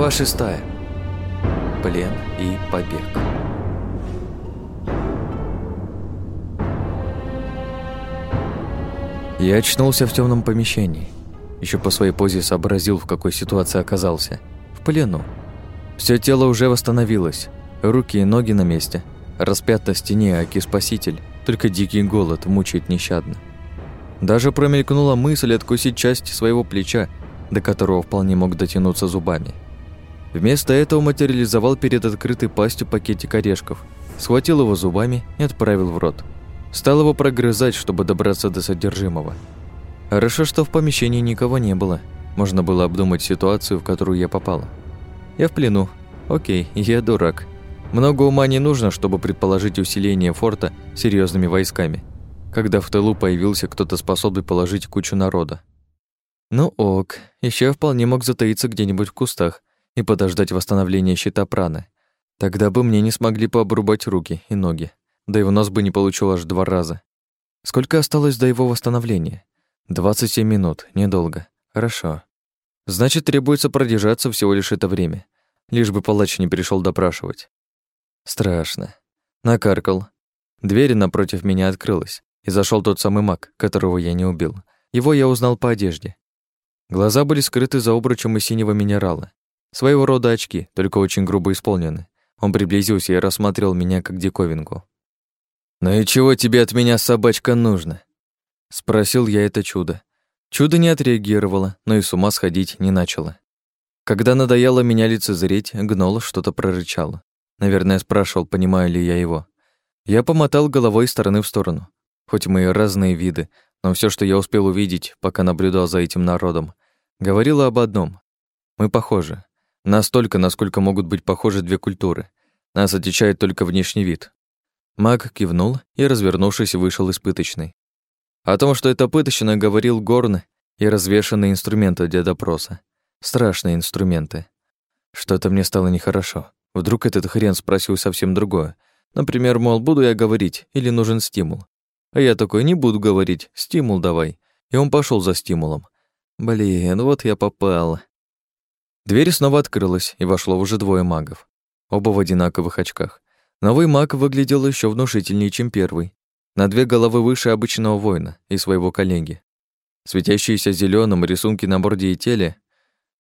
Глава шестая. Плен и побег. Я очнулся в темном помещении. Еще по своей позе сообразил, в какой ситуации оказался. В плену. Все тело уже восстановилось. Руки и ноги на месте. Распят на стене Аки-спаситель. Только дикий голод мучает нещадно. Даже промелькнула мысль откусить часть своего плеча, до которого вполне мог дотянуться зубами. Вместо этого материализовал перед открытой пастью пакетик орешков, схватил его зубами и отправил в рот. Стал его прогрызать, чтобы добраться до содержимого. Хорошо, что в помещении никого не было. Можно было обдумать ситуацию, в которую я попала. Я в плену. Окей, я дурак. Много ума не нужно, чтобы предположить усиление форта серьезными войсками, когда в тылу появился кто-то способный положить кучу народа. Ну ок, еще я вполне мог затаиться где-нибудь в кустах и подождать восстановления щита праны. Тогда бы мне не смогли пообрубать руки и ноги да и в нос бы не получил аж два раза. Сколько осталось до его восстановления? 27 минут, недолго. Хорошо. Значит, требуется продержаться всего лишь это время, лишь бы палач не пришел допрашивать. Страшно. Накаркал. Дверь напротив меня открылась, и зашел тот самый маг, которого я не убил. Его я узнал по одежде. Глаза были скрыты за обручем из синего минерала. Своего рода очки, только очень грубо исполнены. Он приблизился и рассмотрел меня как диковинку. «Ну и чего тебе от меня, собачка, нужно?» Спросил я это чудо. Чудо не отреагировало, но и с ума сходить не начало. Когда надоело меня лицезреть, гнол что-то прорычало. Наверное, спрашивал, понимаю ли я его. Я помотал головой из стороны в сторону. Хоть мы и разные виды, но все, что я успел увидеть, пока наблюдал за этим народом, говорило об одном. Мы похожи. Настолько, насколько могут быть похожи две культуры. Нас отличает только внешний вид. Маг кивнул и, развернувшись, вышел из пыточной. О том, что это пыточная, говорил Горн и развешанные инструменты для допроса. Страшные инструменты. Что-то мне стало нехорошо. Вдруг этот хрен спросил совсем другое. Например, мол, буду я говорить или нужен стимул. А я такой, не буду говорить, стимул давай. И он пошел за стимулом. Блин, вот я попал. Дверь снова открылась, и вошло уже двое магов. Оба в одинаковых очках. Новый маг выглядел еще внушительнее, чем первый. На две головы выше обычного воина и своего коллеги. Светящиеся зеленым рисунки на борде и теле,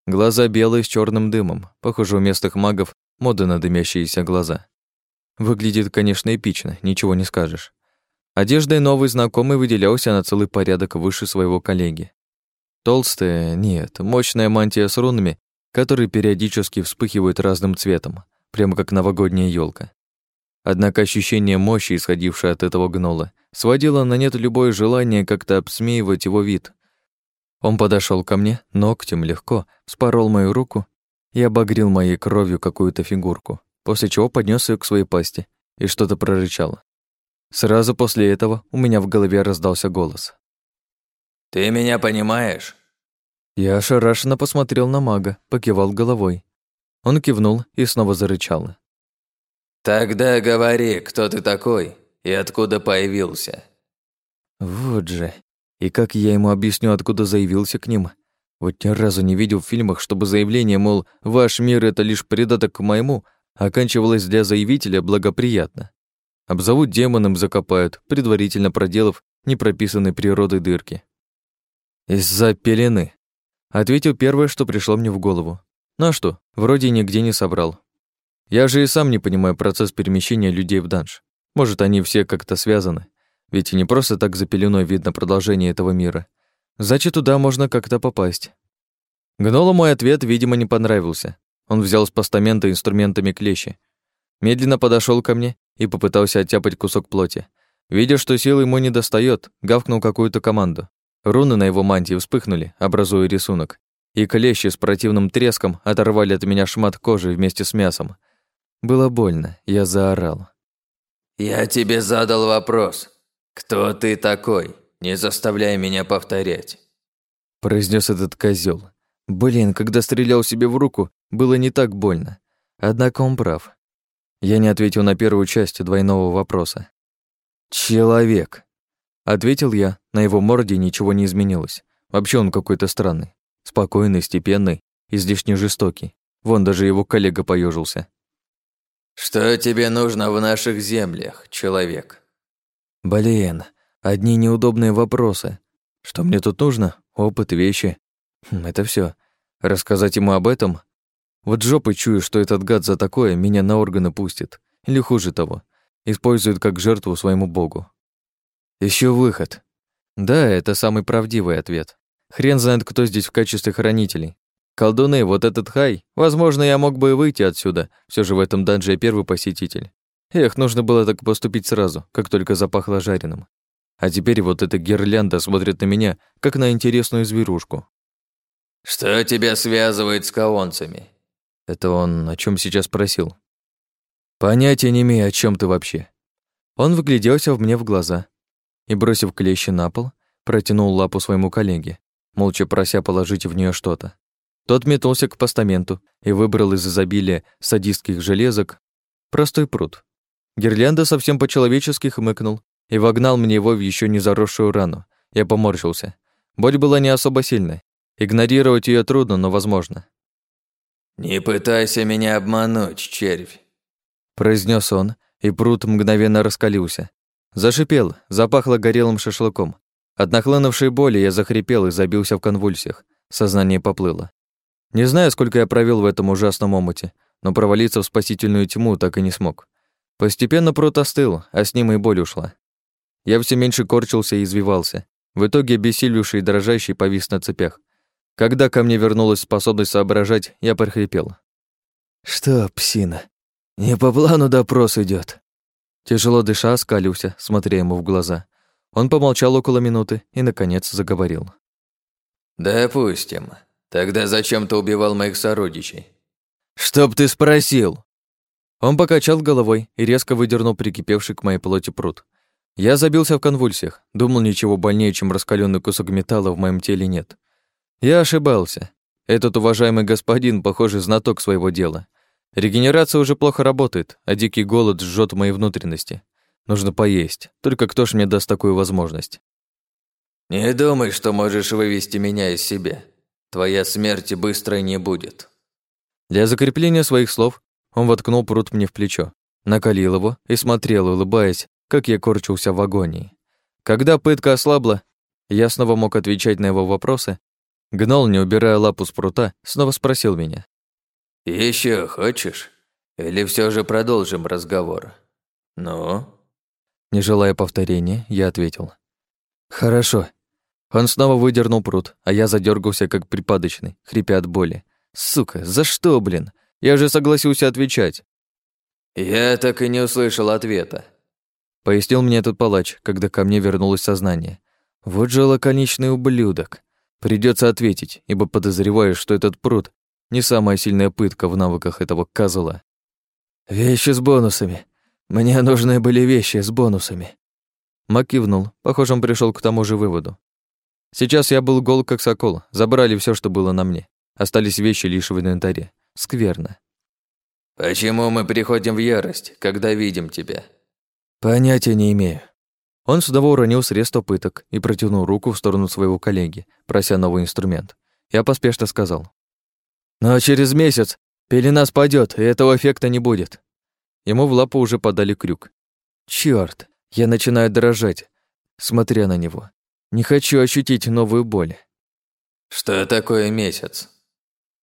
глаза белые с черным дымом. Похоже, у местных магов мода на дымящиеся глаза. Выглядит, конечно, эпично, ничего не скажешь. Одеждой новый знакомый выделялся на целый порядок выше своего коллеги. Толстая, нет, мощная мантия с рунами, которые периодически вспыхивают разным цветом, прямо как новогодняя елка. Однако ощущение мощи, исходившее от этого гнола, сводило на нет любое желание как-то обсмеивать его вид. Он подошел ко мне, ногтем легко, спорол мою руку и обогрел моей кровью какую-то фигурку, после чего поднес ее к своей пасти и что-то прорычало. Сразу после этого у меня в голове раздался голос. «Ты меня понимаешь?» Я ошарашенно посмотрел на мага, покивал головой. Он кивнул и снова зарычал. «Тогда говори, кто ты такой и откуда появился». Вот же. И как я ему объясню, откуда заявился к ним? Вот ни разу не видел в фильмах, чтобы заявление, мол, «Ваш мир — это лишь придаток к моему», оканчивалось для заявителя благоприятно. Обзовут демоном, закопают, предварительно проделав непрописанной природой дырки. «Из-за пелены», — ответил первое, что пришло мне в голову. Ну а что, вроде нигде не собрал, я же и сам не понимаю процесс перемещения людей в данж. Может, они все как-то связаны. Ведь не просто так за пеленой видно продолжение этого мира. Значит, туда можно как-то попасть. Гнолу мой ответ, видимо, не понравился. Он взял с постамента инструментами клещи. Медленно подошел ко мне и попытался оттяпать кусок плоти. Видя, что силы ему не достает, гавкнул какую-то команду. Руны на его мантии вспыхнули, образуя рисунок. И клещи с противным треском оторвали от меня шмат кожи вместе с мясом. Было больно, я заорал. «Я тебе задал вопрос. Кто ты такой? Не заставляй меня повторять». Произнес этот козел. Блин, когда стрелял себе в руку, было не так больно. Однако он прав. Я не ответил на первую часть двойного вопроса. «Человек», — ответил я, на его морде ничего не изменилось. Вообще он какой-то странный. Спокойный, степенный, излишне жестокий. Вон даже его коллега поежился. «Что тебе нужно в наших землях, человек?» «Блин, одни неудобные вопросы. Что мне тут нужно? Опыт, вещи. Хм, это все. Рассказать ему об этом? Вот жопой чую, что этот гад за такое меня на органы пустит. Или хуже того, использует как жертву своему богу. Еще выход. Да, это самый правдивый ответ. Хрен знает, кто здесь в качестве хранителей. Колдуны, вот этот хай. Возможно, я мог бы и выйти отсюда. Все же в этом данже первый посетитель. Эх, нужно было так поступить сразу, как только запахло жареным. А теперь вот эта гирлянда смотрит на меня, как на интересную зверушку. «Что тебя связывает с каонцами?» Это он о чем сейчас спросил? Понятия не имею, о чем ты вообще. Он выгляделся в мне в глаза и, бросив клещи на пол, протянул лапу своему коллеге, молча прося положить в нее что-то. Тот метнулся к постаменту и выбрал из изобилия садистских железок простой пруд. Гирлянда совсем по-человечески хмыкнул и вогнал мне его в еще не заросшую рану. Я поморщился. Боль была не особо сильной. Игнорировать ее трудно, но возможно. «Не пытайся меня обмануть, червь», — произнес он, и пруд мгновенно раскалился. Зашипел, запахло горелым шашлыком. От нахлынувшей боли я захрипел и забился в конвульсиях. Сознание поплыло. Не знаю, сколько я провел в этом ужасном омуте, но провалиться в спасительную тьму так и не смог. Постепенно пруд остыл, а с ним и боль ушла. Я все меньше корчился и извивался. В итоге обессилевший и дрожащий повис на цепях. Когда ко мне вернулась способность соображать, я прохрипел. «Что, псина, не по плану допрос идет. Тяжело дыша, скалился, смотря ему в глаза. Он помолчал около минуты и, наконец, заговорил. «Допустим. Тогда зачем ты убивал моих сородичей?» «Чтоб ты спросил!» Он покачал головой и резко выдернул прикипевший к моей плоти пруд. Я забился в конвульсиях, думал, ничего больнее, чем раскаленный кусок металла в моем теле нет. Я ошибался. Этот уважаемый господин, похоже, знаток своего дела. Регенерация уже плохо работает, а дикий голод жжет мои внутренности. Нужно поесть. Только кто ж мне даст такую возможность? Не думай, что можешь вывести меня из себя. Твоя смерть быстрой не будет. Для закрепления своих слов он воткнул пруд мне в плечо, накалил его и смотрел, улыбаясь, как я корчился в агонии. Когда пытка ослабла, я снова мог отвечать на его вопросы. Гнол, не убирая лапу с прута, снова спросил меня. Еще хочешь? Или все же продолжим разговор? Ну?» Не желая повторения, я ответил. «Хорошо». Он снова выдернул пруд, а я задергался как припадочный, хрипя от боли. «Сука, за что, блин? Я же согласился отвечать». «Я так и не услышал ответа», — пояснил мне этот палач, когда ко мне вернулось сознание. «Вот же лаконичный ублюдок. Придется ответить, ибо подозреваю, что этот пруд не самая сильная пытка в навыках этого козла. «Вещи с бонусами. Мне нужны были вещи с бонусами». Мак кивнул. Похоже, он пришел к тому же выводу. Сейчас я был гол, как сокол. Забрали все, что было на мне. Остались вещи лишь в инвентаре. Скверно. «Почему мы приходим в ярость, когда видим тебя?» «Понятия не имею». Он снова уронил средство пыток и протянул руку в сторону своего коллеги, прося новый инструмент. Я поспешно сказал. Но через месяц пелена спадет, и этого эффекта не будет. Ему в лапу уже подали крюк. Черт, я начинаю дрожать, смотря на него. Не хочу ощутить новую боль. Что такое месяц?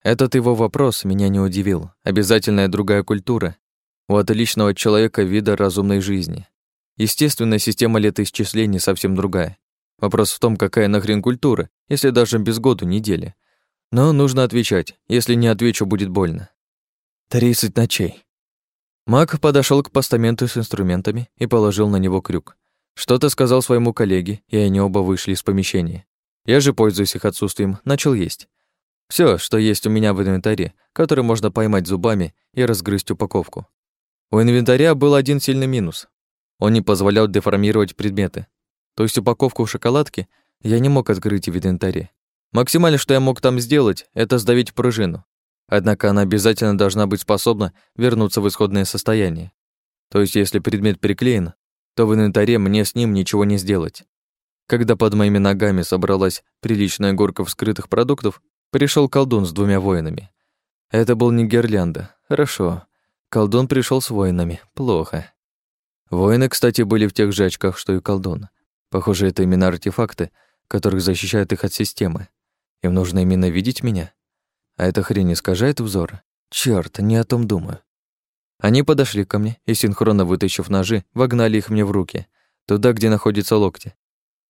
Этот его вопрос меня не удивил. Обязательная другая культура у отличного человека вида разумной жизни. Естественная система летоисчислений совсем другая. Вопрос в том, какая нахрен культура, если даже без году недели. Но нужно отвечать. Если не отвечу, будет больно. Тридцать ночей. Мак подошел к постаменту с инструментами и положил на него крюк. Что-то сказал своему коллеге, и они оба вышли из помещения. Я же, пользуясь их отсутствием, начал есть. Все, что есть у меня в инвентаре, который можно поймать зубами и разгрызть упаковку. У инвентаря был один сильный минус. Он не позволял деформировать предметы. То есть упаковку в шоколадке я не мог открыть в инвентаре. Максимально, что я мог там сделать, это сдавить пружину. Однако она обязательно должна быть способна вернуться в исходное состояние. То есть, если предмет приклеен, то в инвентаре мне с ним ничего не сделать. Когда под моими ногами собралась приличная горка вскрытых продуктов, пришел колдун с двумя воинами. Это был не гирлянда. Хорошо. Колдун пришел с воинами. Плохо. Воины, кстати, были в тех же очках, что и колдун. Похоже, это именно артефакты, которых защищают их от системы. Им нужно именно видеть меня. А эта хрень искажает взор. Чёрт, не о том думаю. Они подошли ко мне и, синхронно вытащив ножи, вогнали их мне в руки, туда, где находятся локти.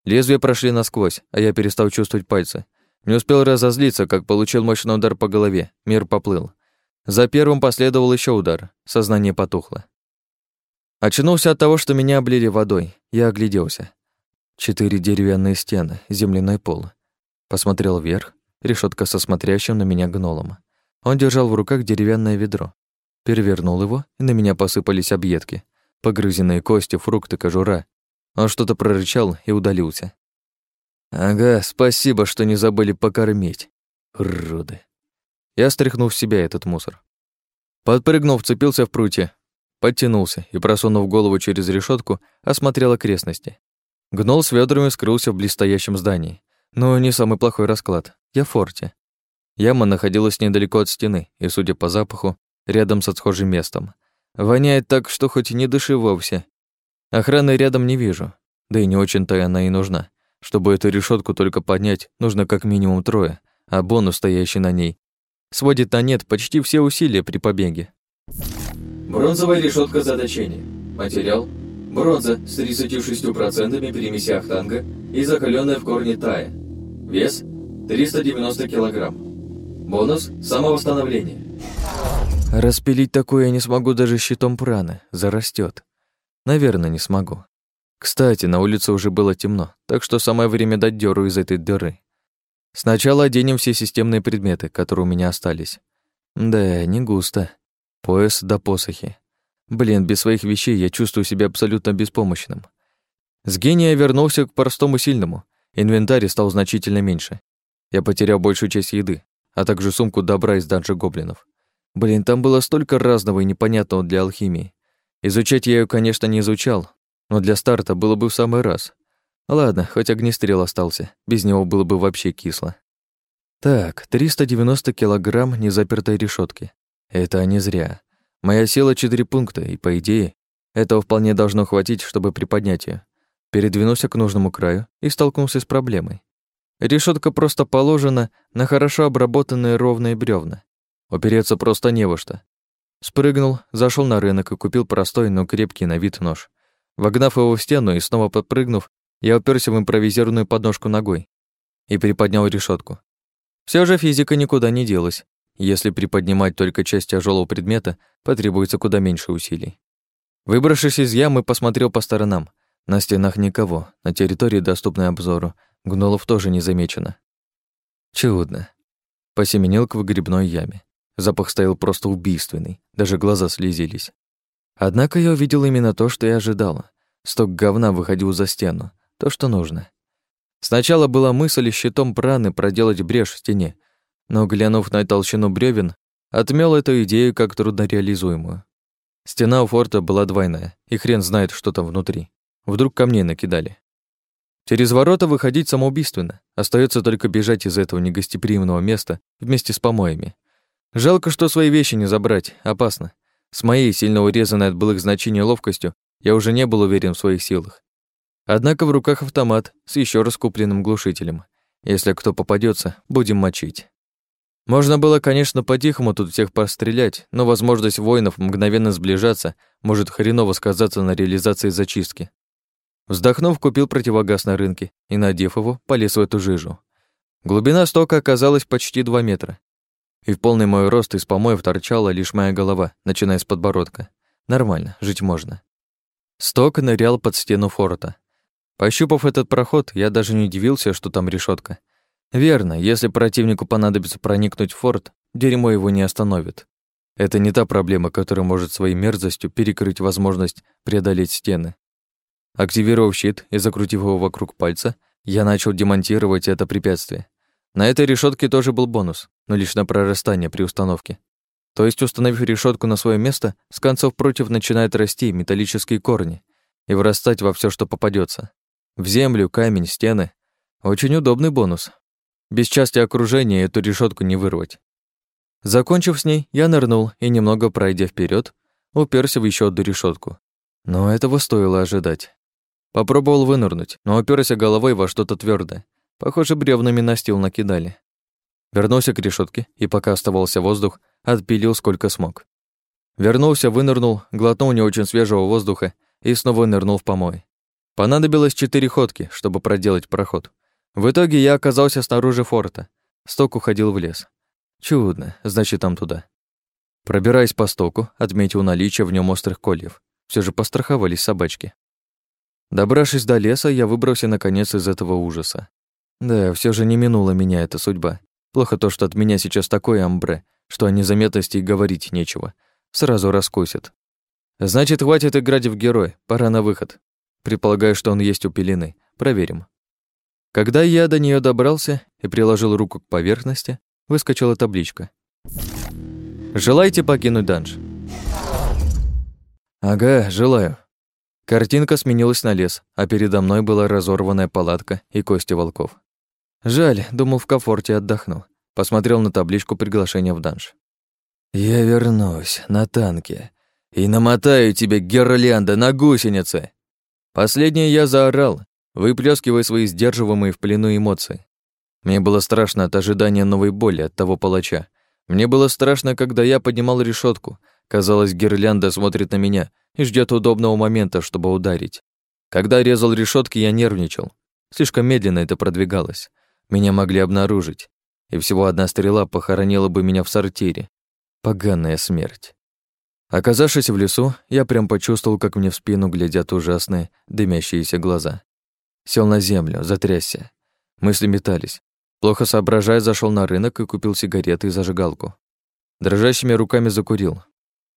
Лезвия прошли насквозь, а я перестал чувствовать пальцы. Не успел разозлиться, как получил мощный удар по голове, мир поплыл. За первым последовал еще удар, сознание потухло. Очнулся от того, что меня облили водой. Я огляделся. Четыре деревянные стены, земляной пол. Посмотрел вверх, решетка со смотрящим на меня гнолом. Он держал в руках деревянное ведро. Перевернул его, и на меня посыпались объедки. Погрызенные кости, фрукты, кожура. Он что-то прорычал и удалился. «Ага, спасибо, что не забыли покормить. Уроды». Я стряхнул в себя этот мусор. Подпрыгнув, вцепился в прутья, подтянулся и, просунув голову через решетку, осмотрел окрестности. Гнол с ведрами скрылся в близстоящем здании. Но не самый плохой расклад. Я в форте. Яма находилась недалеко от стены, и, судя по запаху, рядом с отхожим местом. Воняет так, что хоть не дыши вовсе. Охраны рядом не вижу. Да и не очень-то она и нужна. Чтобы эту решетку только поднять, нужно как минимум трое, а бонус, стоящий на ней, сводит на нет почти все усилия при побеге. Бронзовая решетка задачения. Материал Бронза с 36% перемеси ахтанга и закаленная в корне тая. Вес 390 килограмм. Бонус – самовосстановление. Распилить такое я не смогу даже щитом праны, зарастет. Наверное, не смогу. Кстати, на улице уже было темно, так что самое время дать дёру из этой дыры. Сначала оденем все системные предметы, которые у меня остались. Да, не густо. Пояс до посохи. Блин, без своих вещей я чувствую себя абсолютно беспомощным. С гения вернулся к простому сильному. Инвентарь стал значительно меньше. Я потерял большую часть еды, а также сумку добра из данжа гоблинов. Блин, там было столько разного и непонятного для алхимии. Изучать я ее, конечно, не изучал, но для старта было бы в самый раз. Ладно, хоть огнестрел остался, без него было бы вообще кисло. Так, 390 килограмм незапертой решетки. Это не зря. Моя сила четыре пункта, и, по идее, этого вполне должно хватить, чтобы приподнять ее. Передвинулся к нужному краю и столкнулся с проблемой. Решетка просто положена на хорошо обработанные ровные бревна. Упереться просто не во что. Спрыгнул, зашел на рынок и купил простой, но крепкий на вид нож. Вогнав его в стену и снова подпрыгнув, я уперся в импровизированную подножку ногой и приподнял решетку. Все же физика никуда не делась. Если приподнимать только часть тяжелого предмета, потребуется куда меньше усилий. Выбравшись из ямы, посмотрел по сторонам. На стенах никого, на территории, доступной обзору, гнолов тоже не замечено. Чудно. Посеменил к выгребной яме. Запах стоял просто убийственный, даже глаза слезились. Однако я увидел именно то, что я ожидала. Сток говна выходил за стену, то, что нужно. Сначала была мысль щитом праны проделать брешь в стене, но, глянув на толщину бревен, отмел эту идею как труднореализуемую. Стена у форта была двойная, и хрен знает, что там внутри. Вдруг камней накидали. Через ворота выходить самоубийственно. Остается только бежать из этого негостеприимного места вместе с помоями. Жалко, что свои вещи не забрать, опасно. С моей, сильно урезанной от былых значений ловкостью, я уже не был уверен в своих силах. Однако в руках автомат с еще раз купленным глушителем. Если кто попадется, будем мочить. Можно было, конечно, по-тихому тут всех пострелять, но возможность воинов мгновенно сближаться может хреново сказаться на реализации зачистки. Вздохнув, купил противогаз на рынке и, надев его, полез в эту жижу. Глубина стока оказалась почти 2 метра. И в полный мой рост из помоев торчала лишь моя голова, начиная с подбородка. Нормально, жить можно. Сток нырял под стену форта. Пощупав этот проход, я даже не удивился, что там решетка. Верно, если противнику понадобится проникнуть в форт, дерьмо его не остановит. Это не та проблема, которая может своей мерзостью перекрыть возможность преодолеть стены. Активировав щит и закрутив его вокруг пальца, я начал демонтировать это препятствие. На этой решетке тоже был бонус, но лишь на прорастание при установке. То есть, установив решетку на свое место, с концов против начинают расти металлические корни и вырастать во все, что попадется. В землю, камень, стены. Очень удобный бонус, без части окружения эту решетку не вырвать. Закончив с ней, я нырнул и, немного пройдя вперед, уперся в еще одну решетку. Но этого стоило ожидать. Попробовал вынырнуть, но уперся головой во что-то твердое. Похоже, бревнами настил накидали. Вернулся к решетке и, пока оставался воздух, отпилил сколько смог. Вернулся, вынырнул, глотнул не очень свежего воздуха и снова нырнул в помой. Понадобилось четыре ходки, чтобы проделать проход. В итоге я оказался снаружи форта. Сток уходил в лес. Чудно, значит, там туда. Пробираясь по стоку, отметил наличие в нем острых кольев. Все же постраховались собачки. Добравшись до леса, я выбрался наконец из этого ужаса. Да, все же не минула меня эта судьба. Плохо то, что от меня сейчас такое амбре, что о незаметности и говорить нечего. Сразу раскусят. Значит, хватит играть в герой, пора на выход. Предполагаю, что он есть у пелены. Проверим. Когда я до нее добрался и приложил руку к поверхности, выскочила табличка. «Желаете покинуть данж?» «Ага, желаю», Картинка сменилась на лес, а передо мной была разорванная палатка и кости волков. Жаль, думал, в комфорте отдохну. Посмотрел на табличку приглашения в данж. «Я вернусь на танке и намотаю тебе гирлянда на гусеницы!» Последнее я заорал, выплескивая свои сдерживаемые в плену эмоции. Мне было страшно от ожидания новой боли от того палача. Мне было страшно, когда я поднимал решетку. Казалось, гирлянда смотрит на меня — и ждет удобного момента, чтобы ударить. Когда резал решетки, я нервничал. Слишком медленно это продвигалось. Меня могли обнаружить, и всего одна стрела похоронила бы меня в сортире. Поганая смерть. Оказавшись в лесу, я прям почувствовал, как мне в спину глядят ужасные, дымящиеся глаза. Сел на землю, затрясся. Мысли метались. Плохо соображая, зашел на рынок и купил сигареты и зажигалку. Дрожащими руками закурил.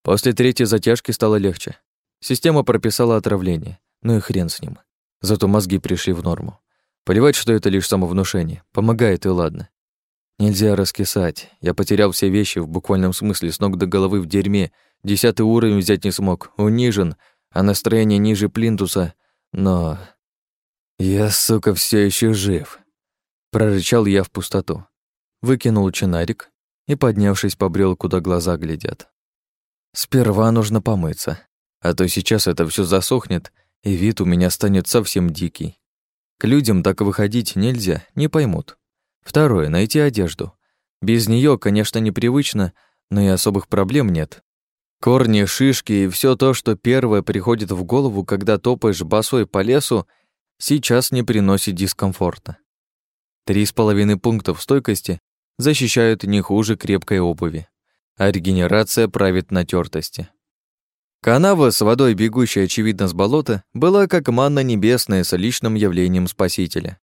После третьей затяжки стало легче. Система прописала отравление, ну и хрен с ним. Зато мозги пришли в норму. Поливать, что это лишь самовнушение. Помогает и ладно. Нельзя раскисать. Я потерял все вещи в буквальном смысле с ног до головы в дерьме. Десятый уровень взять не смог. Унижен, а настроение ниже плинтуса. Но... Я, сука, все еще жив. Прорычал я в пустоту. Выкинул чинарик и, поднявшись, побрел, куда глаза глядят. Сперва нужно помыться а то сейчас это все засохнет, и вид у меня станет совсем дикий. К людям так выходить нельзя, не поймут. Второе — найти одежду. Без нее, конечно, непривычно, но и особых проблем нет. Корни, шишки и все то, что первое приходит в голову, когда топаешь босой по лесу, сейчас не приносит дискомфорта. Три с половиной пунктов стойкости защищают не хуже крепкой обуви, а регенерация правит на тертости. Канава с водой, бегущая, очевидно, с болота, была как манна небесная с личным явлением Спасителя.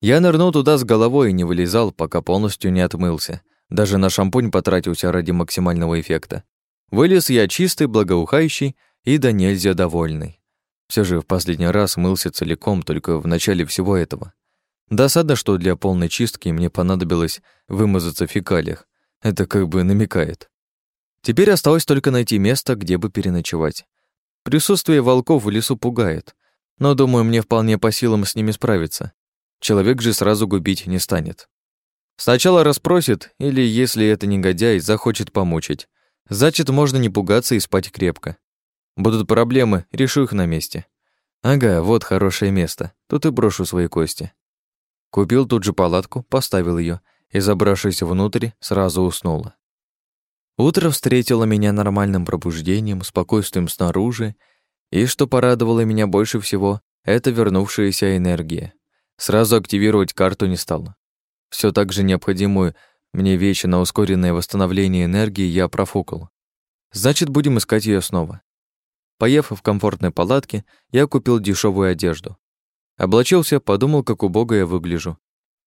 Я нырнул туда с головой и не вылезал, пока полностью не отмылся. Даже на шампунь потратился ради максимального эффекта. Вылез я чистый, благоухающий и да нельзя довольный. Все же в последний раз мылся целиком только в начале всего этого. Досадно, что для полной чистки мне понадобилось вымазаться в фекалиях. Это как бы намекает. Теперь осталось только найти место, где бы переночевать. Присутствие волков в лесу пугает, но, думаю, мне вполне по силам с ними справиться. Человек же сразу губить не станет. Сначала расспросит, или, если это негодяй, захочет помучить. Значит, можно не пугаться и спать крепко. Будут проблемы, решу их на месте. Ага, вот хорошее место. Тут и брошу свои кости. Купил тут же палатку, поставил ее и, забравшись внутрь, сразу уснула. Утро встретило меня нормальным пробуждением, спокойствием снаружи, и, что порадовало меня больше всего, это вернувшаяся энергия. Сразу активировать карту не стал. Все так же необходимую мне вещь на ускоренное восстановление энергии я профукал. Значит, будем искать ее снова. Поев в комфортной палатке, я купил дешевую одежду. Облачился, подумал, как убого я выгляжу.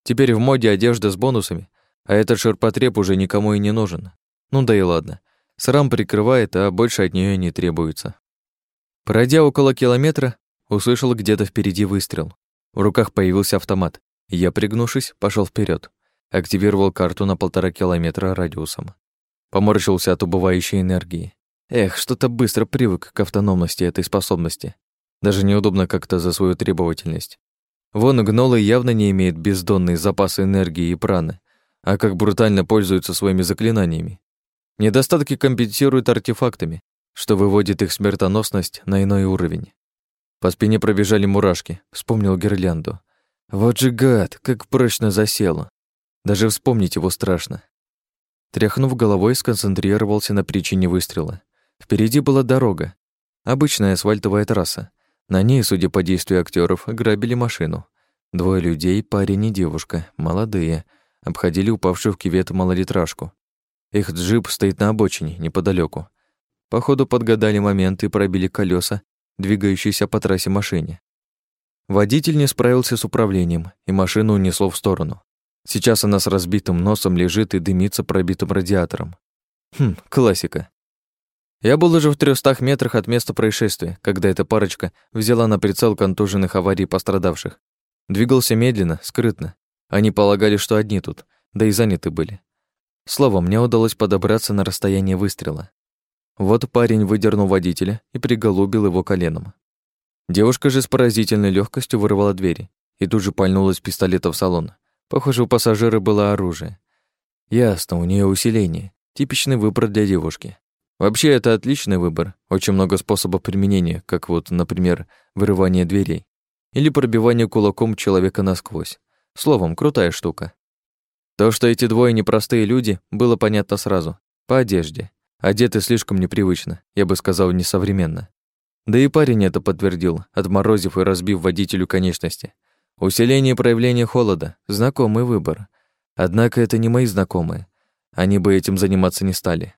Теперь в моде одежда с бонусами, а этот ширпотреб уже никому и не нужен. Ну да и ладно. Срам прикрывает, а больше от нее не требуется. Пройдя около километра, услышал где-то впереди выстрел. В руках появился автомат. Я, пригнувшись, пошел вперед, Активировал карту на полтора километра радиусом. Поморщился от убывающей энергии. Эх, что-то быстро привык к автономности этой способности. Даже неудобно как-то за свою требовательность. Вон гнолы явно не имеют бездонные запасы энергии и праны, а как брутально пользуются своими заклинаниями. Недостатки компенсируют артефактами, что выводит их смертоносность на иной уровень. По спине пробежали мурашки, вспомнил гирлянду. Вот же гад, как прочно засел. Даже вспомнить его страшно. Тряхнув головой, сконцентрировался на причине выстрела. Впереди была дорога. Обычная асфальтовая трасса. На ней, судя по действию актеров, грабили машину. Двое людей, парень и девушка, молодые, обходили упавшую в кювет малолитражку. Их джип стоит на обочине, неподалеку. Походу подгадали момент и пробили колеса, двигающиеся по трассе машине. Водитель не справился с управлением, и машину унесло в сторону. Сейчас она с разбитым носом лежит и дымится пробитым радиатором. Хм, классика. Я был уже в трехстах метрах от места происшествия, когда эта парочка взяла на прицел контуженных аварий пострадавших. Двигался медленно, скрытно. Они полагали, что одни тут, да и заняты были. Словом, мне удалось подобраться на расстояние выстрела. Вот парень выдернул водителя и приголубил его коленом. Девушка же с поразительной легкостью вырвала двери и тут же пальнула из пистолета в салон. Похоже, у пассажира было оружие. Ясно, у нее усиление. Типичный выбор для девушки. Вообще, это отличный выбор. Очень много способов применения, как вот, например, вырывание дверей. Или пробивание кулаком человека насквозь. Словом, крутая штука. То, что эти двое непростые люди, было понятно сразу. По одежде. Одеты слишком непривычно, я бы сказал, несовременно. Да и парень это подтвердил, отморозив и разбив водителю конечности. Усиление проявления холода — знакомый выбор. Однако это не мои знакомые. Они бы этим заниматься не стали.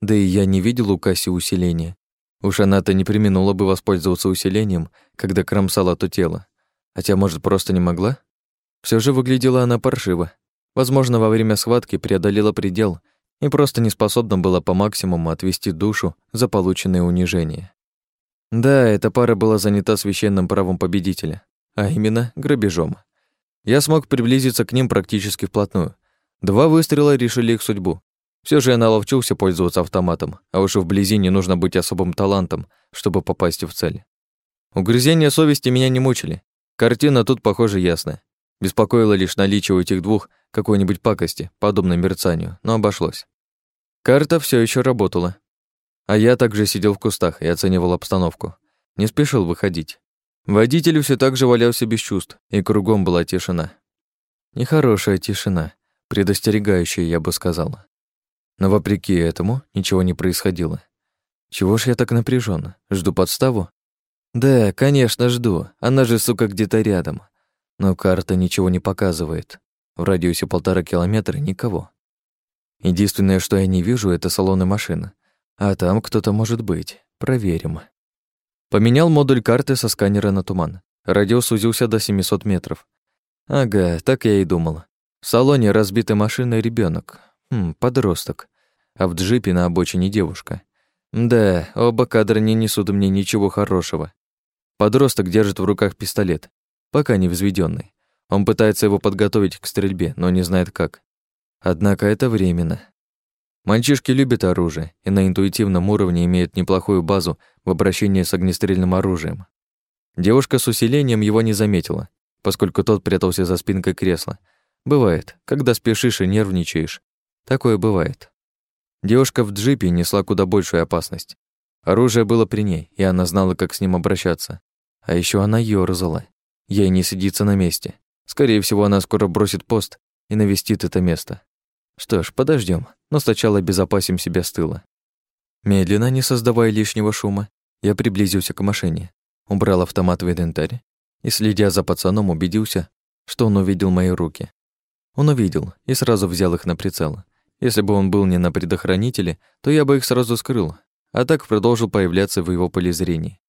Да и я не видел у Касси усиления. Уж она-то не применула бы воспользоваться усилением, когда кромсала то тело. Хотя, может, просто не могла? Все же выглядела она паршиво. Возможно, во время схватки преодолела предел и просто не способна была по максимуму отвести душу за полученное унижение. Да, эта пара была занята священным правом победителя а именно грабежом. Я смог приблизиться к ним практически вплотную. Два выстрела решили их судьбу. Все же я наловчился пользоваться автоматом, а уж вблизи не нужно быть особым талантом, чтобы попасть в цель. Угрызения совести меня не мучили. Картина тут, похоже, ясная. Беспокоило лишь наличие у этих двух какой-нибудь пакости, подобной мерцанию, но обошлось. Карта все еще работала. А я также сидел в кустах и оценивал обстановку. Не спешил выходить. Водитель все так же валялся без чувств, и кругом была тишина. Нехорошая тишина, предостерегающая, я бы сказала. Но вопреки этому ничего не происходило. Чего ж я так напряжен? Жду подставу? Да, конечно, жду. Она же, сука, где-то рядом. Но карта ничего не показывает. В радиусе полтора километра никого. Единственное, что я не вижу, это салоны машин. А там кто-то может быть. Проверим. Поменял модуль карты со сканера на туман. Радиус сузился до 700 метров. Ага, так я и думал. В салоне разбитой машины ребенок, хм, подросток. А в джипе на обочине девушка. Да, оба кадра не несут мне ничего хорошего. Подросток держит в руках пистолет, пока не взведенный. Он пытается его подготовить к стрельбе, но не знает как. Однако это временно. Мальчишки любят оружие и на интуитивном уровне имеют неплохую базу в обращении с огнестрельным оружием. Девушка с усилением его не заметила, поскольку тот прятался за спинкой кресла. Бывает, когда спешишь и нервничаешь. Такое бывает. Девушка в джипе несла куда большую опасность. Оружие было при ней, и она знала, как с ним обращаться. А еще она ёрзала. Ей не сидится на месте. Скорее всего, она скоро бросит пост и навестит это место. Что ж, подождем, но сначала обезопасим себя с тыла. Медленно, не создавая лишнего шума, я приблизился к машине, убрал автомат в инвентарь и, следя за пацаном, убедился, что он увидел мои руки. Он увидел и сразу взял их на прицел. Если бы он был не на предохранителе, то я бы их сразу скрыл, а так продолжил появляться в его поле зрения.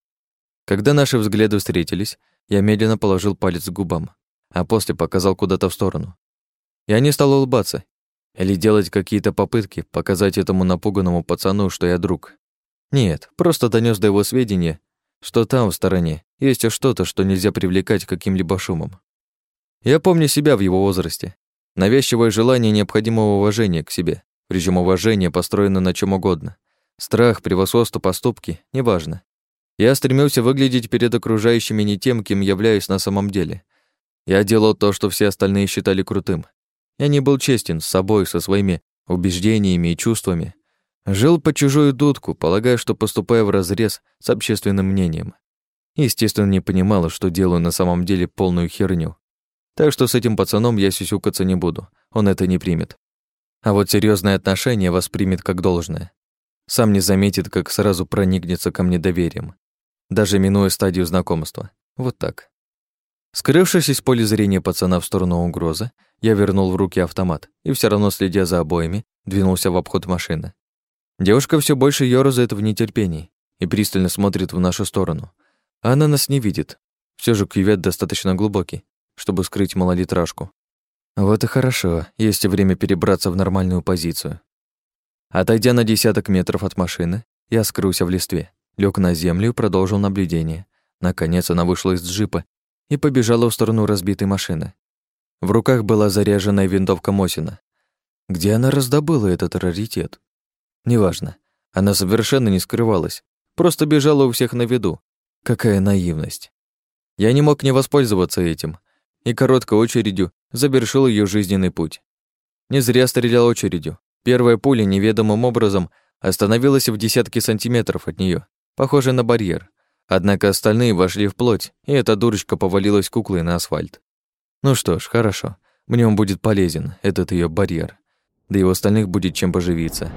Когда наши взгляды встретились, я медленно положил палец к губам, а после показал куда-то в сторону. Я не стал улыбаться или делать какие-то попытки показать этому напуганному пацану, что я друг. Нет, просто донес до его сведения, что там, в стороне, есть что-то, что нельзя привлекать каким-либо шумом. Я помню себя в его возрасте. Навязчивое желание необходимого уважения к себе, причем уважение построено на чем угодно. Страх, превосходство, поступки — неважно. Я стремился выглядеть перед окружающими не тем, кем являюсь на самом деле. Я делал то, что все остальные считали крутым. Я не был честен с собой, со своими убеждениями и чувствами. Жил по чужую дудку, полагая, что поступая в разрез с общественным мнением. Естественно, не понимала, что делаю на самом деле полную херню. Так что с этим пацаном я сюсюкаться не буду, он это не примет. А вот серьезное отношение воспримет как должное. Сам не заметит, как сразу проникнется ко мне доверием. Даже минуя стадию знакомства. Вот так. Скрывшись из поля зрения пацана в сторону угрозы, я вернул в руки автомат и все равно, следя за обоими, двинулся в обход машины. Девушка все больше ёрзает в нетерпении и пристально смотрит в нашу сторону. Она нас не видит. Все же кювет достаточно глубокий, чтобы скрыть малолитражку. Вот и хорошо, есть время перебраться в нормальную позицию. Отойдя на десяток метров от машины, я скрылся в листве, лег на землю и продолжил наблюдение. Наконец она вышла из джипа и побежала в сторону разбитой машины. В руках была заряженная винтовка Мосина. Где она раздобыла этот раритет? Неважно. Она совершенно не скрывалась. Просто бежала у всех на виду. Какая наивность. Я не мог не воспользоваться этим. И короткой очередью завершил ее жизненный путь. Не зря стрелял очередью. Первая пуля неведомым образом остановилась в десятке сантиметров от нее, похоже на барьер. Однако остальные вошли в плоть, и эта дурочка повалилась куклой на асфальт. Ну что ж, хорошо. Мне он будет полезен, этот ее барьер. Да и у остальных будет чем поживиться.